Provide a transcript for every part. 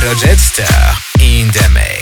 Project Star in the mix.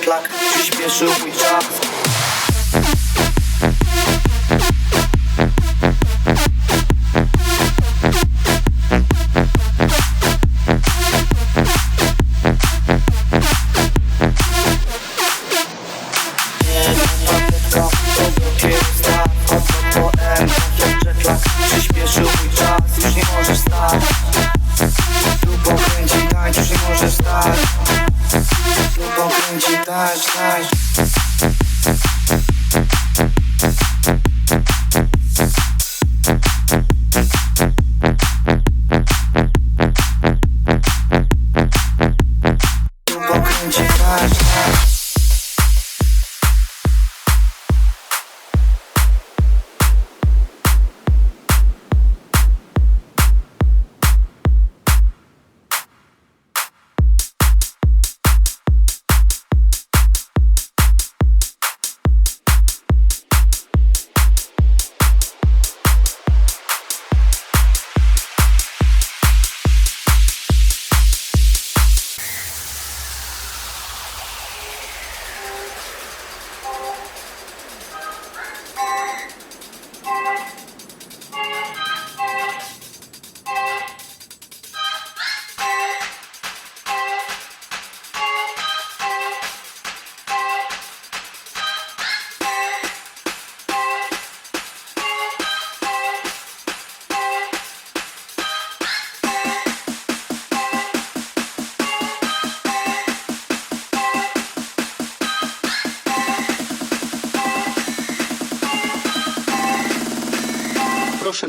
klak Przyspieszył mi czas.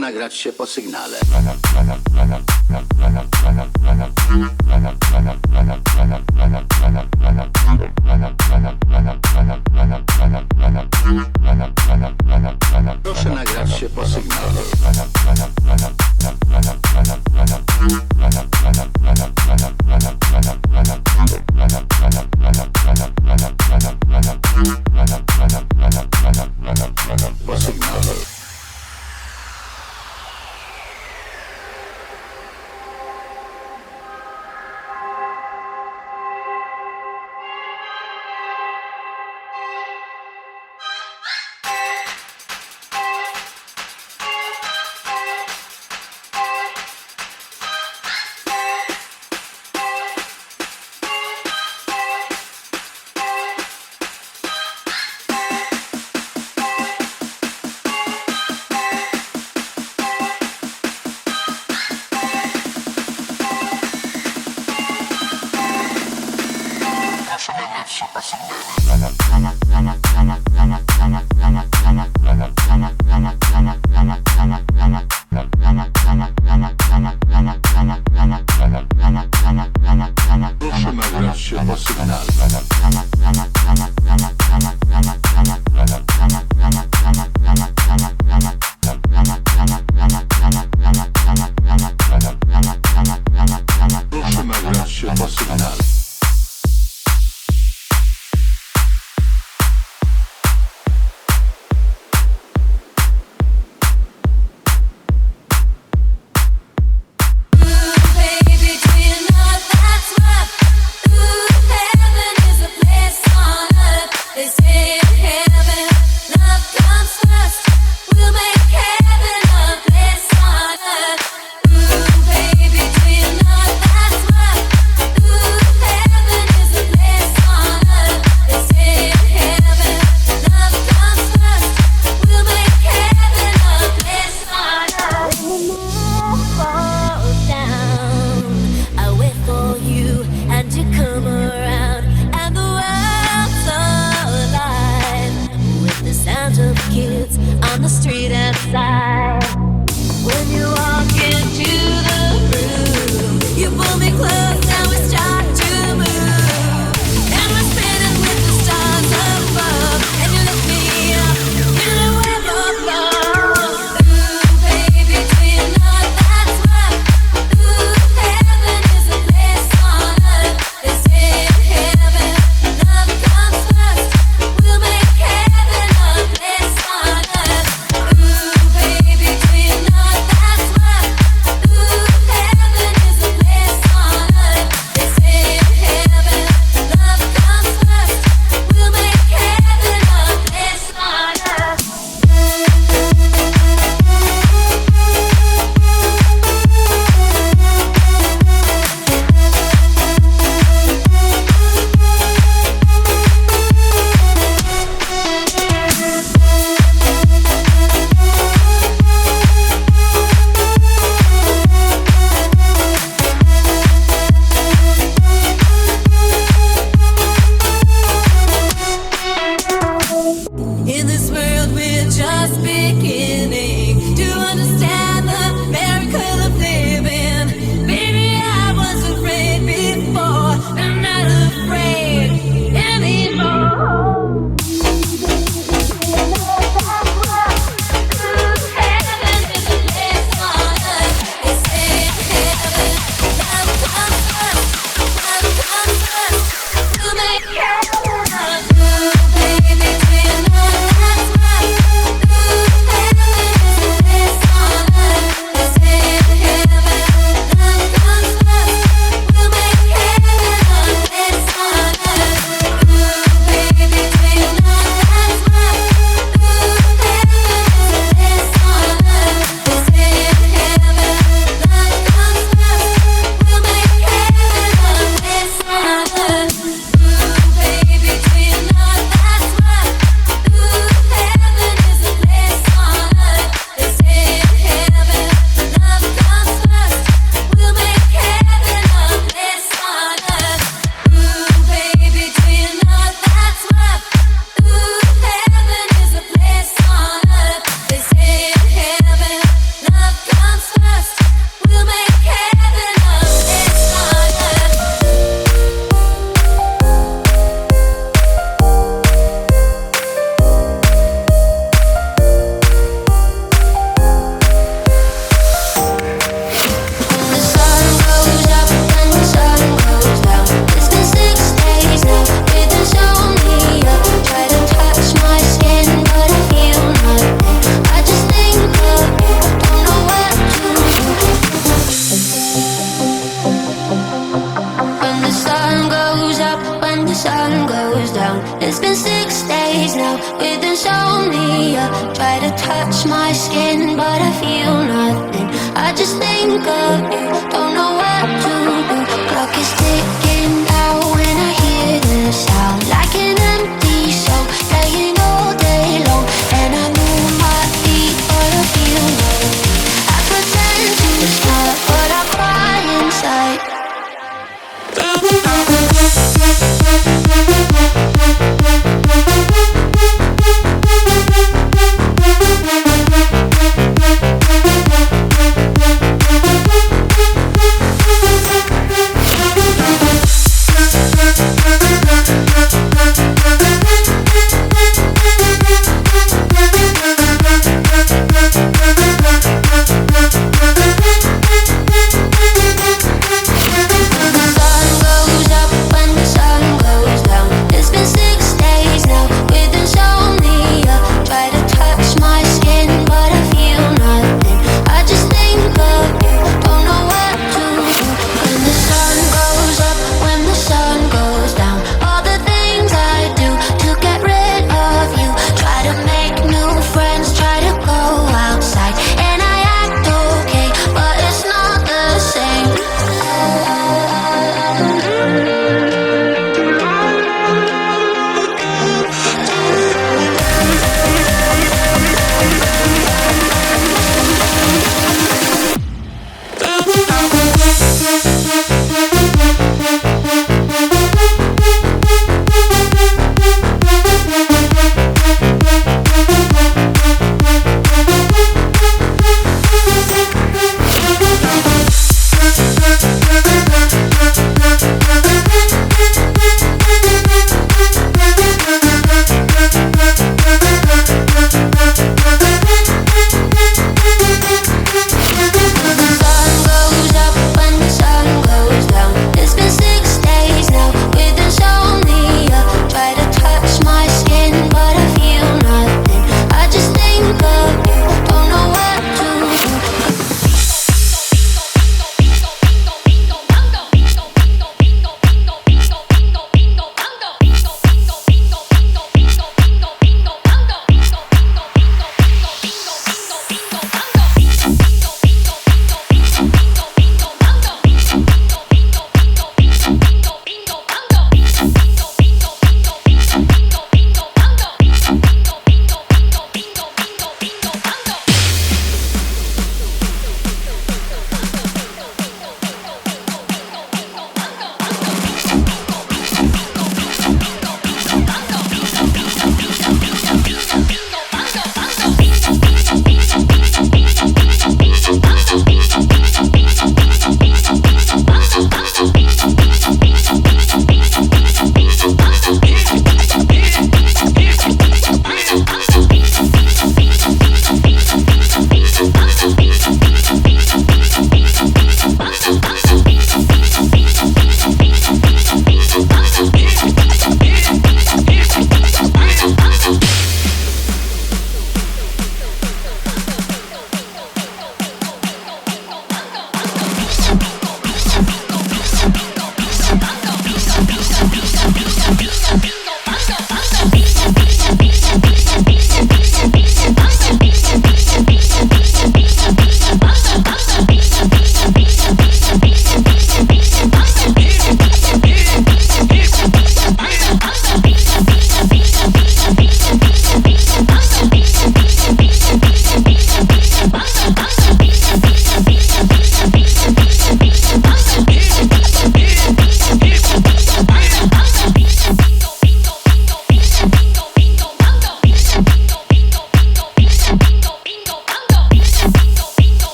nagrać się po sygnale. Proszę nagrać się po sygnale. Po sygnale.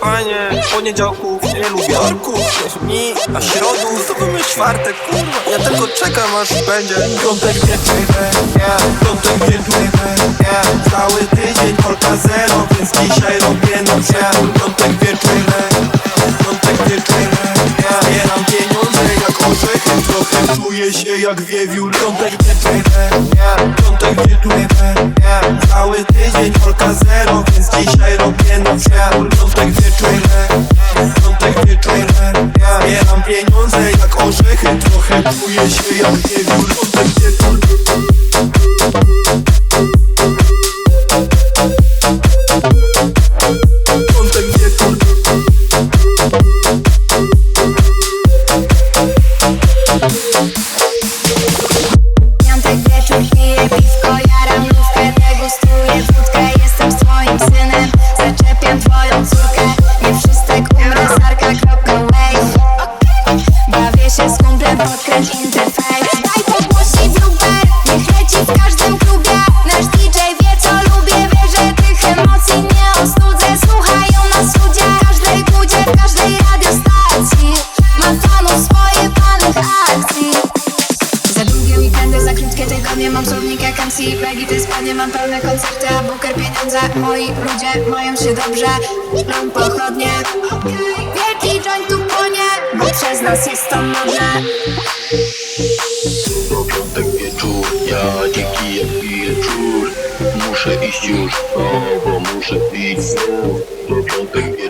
Fajnie, poniedziałków nie lubię. Wtorków, dni, a środów to wymyśl czwartek, kurwa Ja tylko czekam aż będzie. Piątek wieczór, nie, piątek wieczór, nie. Cały tydzień Polka zero, więc dzisiaj robię noc, nie Piątek wieczór, piątek wieczór, nie. Zbieram pieniądze jak orzechy, trochę czuję się jak wiewiór. Piątek wieczór, piątek wieczór, Cały tydzień Polka zero, więc dzisiaj robię noc, nie. Piątek wieczór, piątek wieczór, Zbieram pieniądze jak orzechy, trochę czuję się jak wiewiór. Piątek wieczór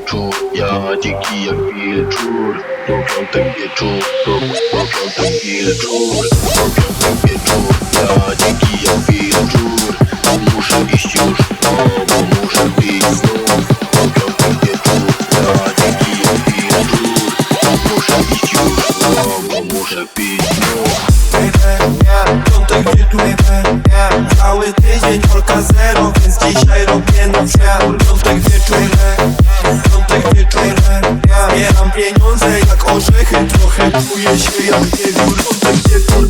wieczór, ja dziki jak wieczór. To piątek wieczór, to, to piątek wieczór. To piątek wieczór, ja dziki jak wieczór. Muszę iść już, o, bo muszę pić znów. To piątek wieczór, ja dziki jak wieczór. Muszę iść już, o, bo muszę pić znów. Piątek wieczór, Cały tydzień Polka zero, więc dzisiaj robię noc, nie Piątek wieczór, piątek wieczór, nie Zbieram pieniądze jak orzechy, trochę czuję się jak wiewiór Piątek wieczór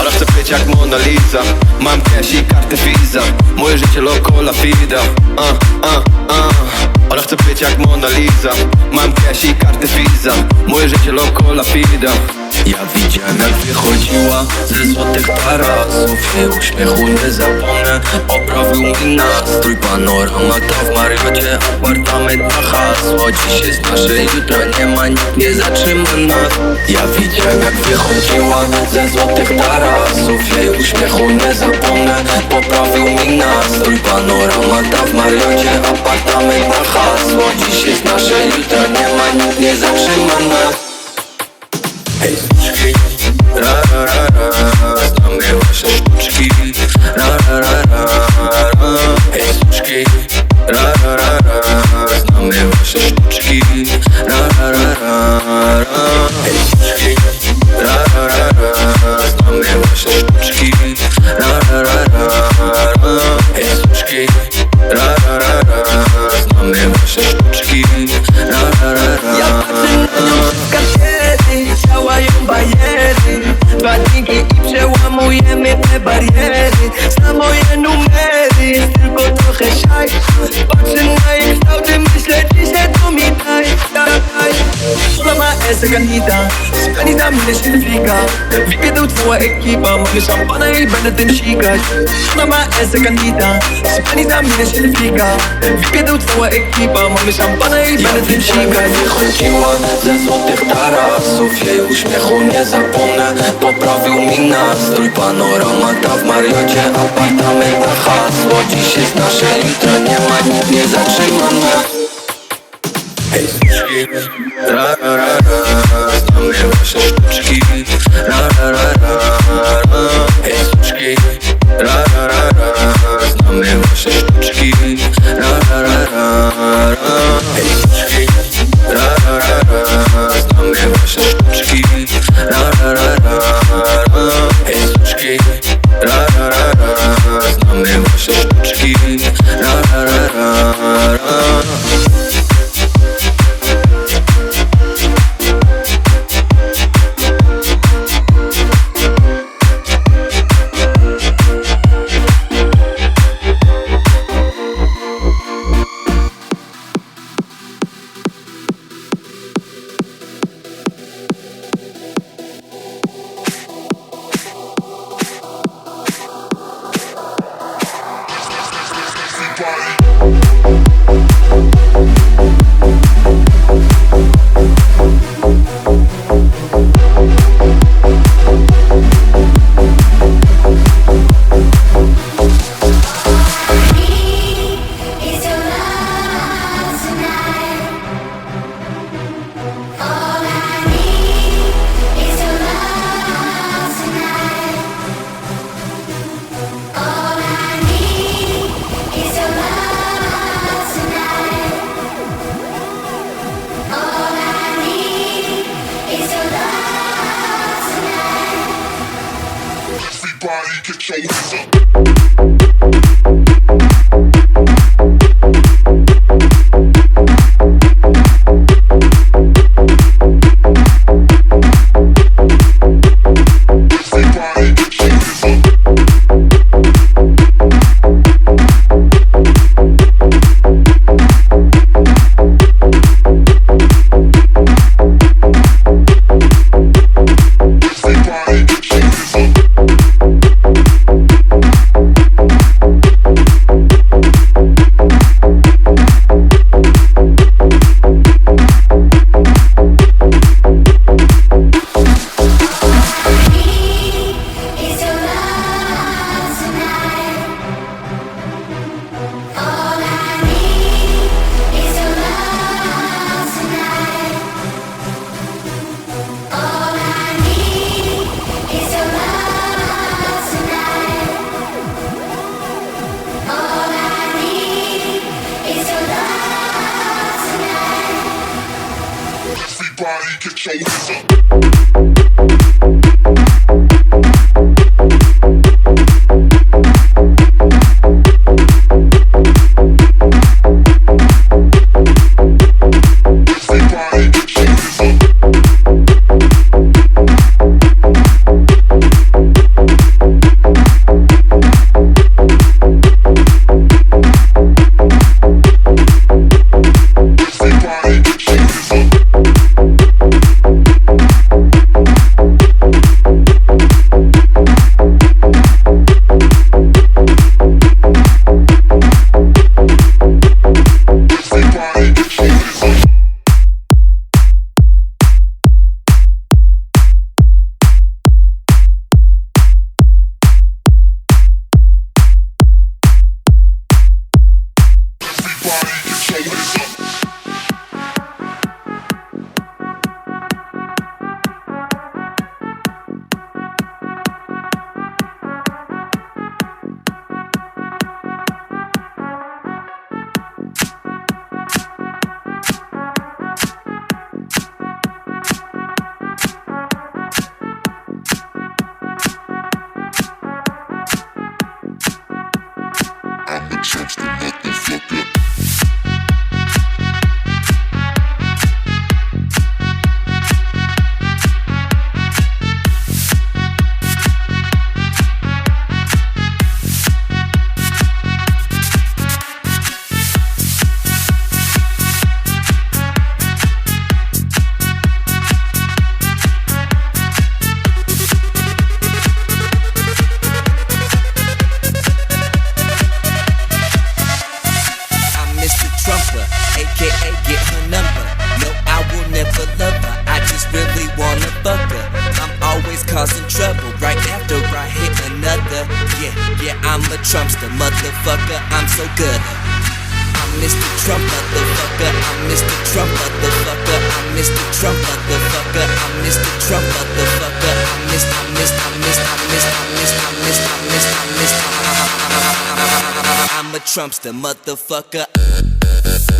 Ona chce być jak Mona Lisa. Mam cash i kartę Visa. Moje życie loco la fida. Uh, uh, uh. Ona chce być jak Mona Lisa. Mam cash i kartę Visa. Moje życie loco la fida ja widziałem jak wychodziła ze złotych tarasów Jej uśmiechu nie zapomnę, poprawił mi nastrój. Panorama to w Mariocie, apartament na hasło. Dziś jest nasze, jutro nie ma, nikt nie zatrzyma nas. Ja widziałem jak wychodziła ze złotych tarasów Jej uśmiechu nie zapomnę, poprawił mi nastrój. Panorama ta w Mariocie, apartament na hasło. Dziś jest nasze, jutro nie ma, nikt nie zatrzyma nas Ra ra ra ra Hej sztuczki, ra ra ra ra Znamy wasze sztuczki, ra ra ra ra ra Hej sztuczki, ra ra ra ra Znamy wasze sztuczki, ra ra ra ra Ja frajerzy Dwa drinki i przełamujemy te bariery. Zna moje numery, tylko trochę siaj Patrzę na ich kształty, myślę dzisiaj to mi daj. Słowa jest zagadnita Zagadnita mnie świetlika Wypiedą twoja ekipa. Mamy szampana i będę tym sikać. Słowa jest zagadnita Zagadnita mnie świetlika Wypiedą twoja ekipa. Mamy szampana i będę tym sikać. Wychodziła ze złotych tarasów. Jej uśmiechu nie zapomnę. Poprawił mi nastrój. Panoramata w Mariocie. Apartament na hasło. Dziś jest nasze jutro. Nie ma nikt, nie zatrzyma mnie Ra, ra, ra, ra Znamy wasze sztuczki Ra, ra, ra, ra, Hej, sztuczki Ra, ra, ra, ra Znamy wasze sztuczki Ra, ra, ra, ra, ra Hej, sztuczki Ra, ra, ra, ra Znamy wasze sztuczki Ra, ra, ra, ra, Hej, sztuczki Ra, ra, ra, ra Znamy wasze sztuczki ra, ra, ra, ra Everybody get your hands up. Trump's the motherfucker.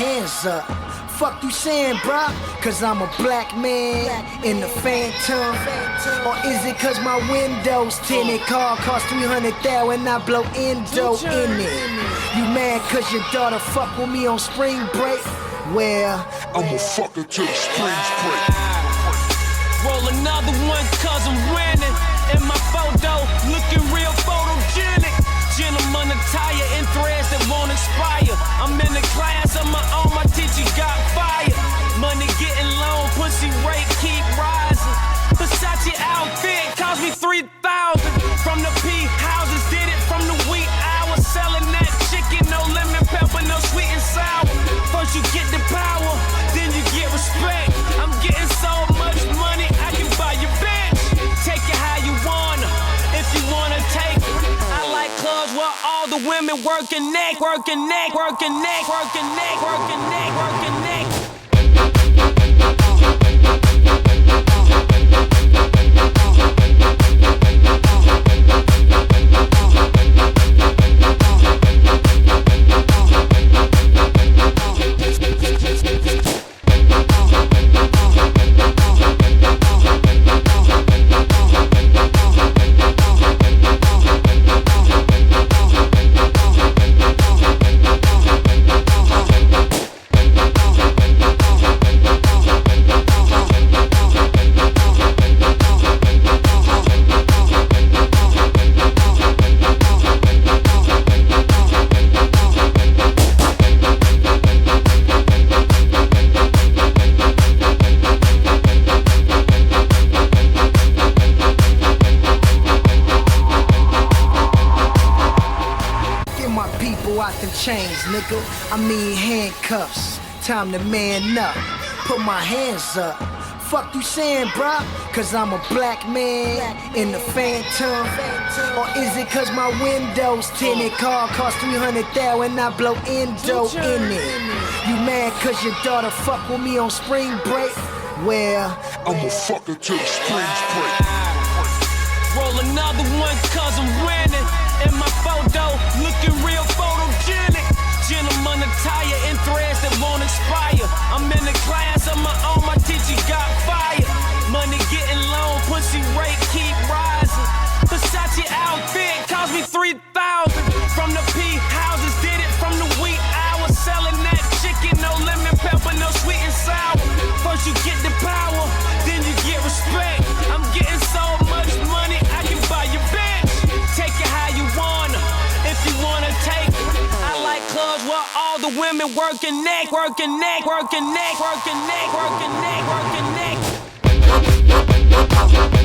Hands up. Fuck you saying, bruh? Cause I'm a black man in the phantom. Or is it cause my windows tinted? Car cost 300 thou and I blow endo in it. You mad cause your daughter fuck with me on spring break? Well, I'ma fuck her till the springs break. Roll another one cause I'm winning. And my photo looking real photogenic. Gentleman attire in threads that won't expire. I'm in the class of my own, my teacher got fired. Money getting low, pussy rate keep rising. Versace outfit cost me 3,000. From the P women working neck, working neck, working neck, working neck, working neck, working neck. Nigga. I mean handcuffs. Time to man up. Put my hands up. Fuck you saying, bruh? Cause I'm a black man in the phantom. Or is it cause my windows tinted? Car cost 300 thou and I blow endo in it. You mad cause your daughter fuck with me on spring break? Well, I'ma fuck her till the springs break. Roll another one cause I'm won't. I'm in the class women working neck, working neck, working neck, working neck, working neck, working neck. I'ma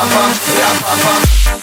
apa, rapa, apa.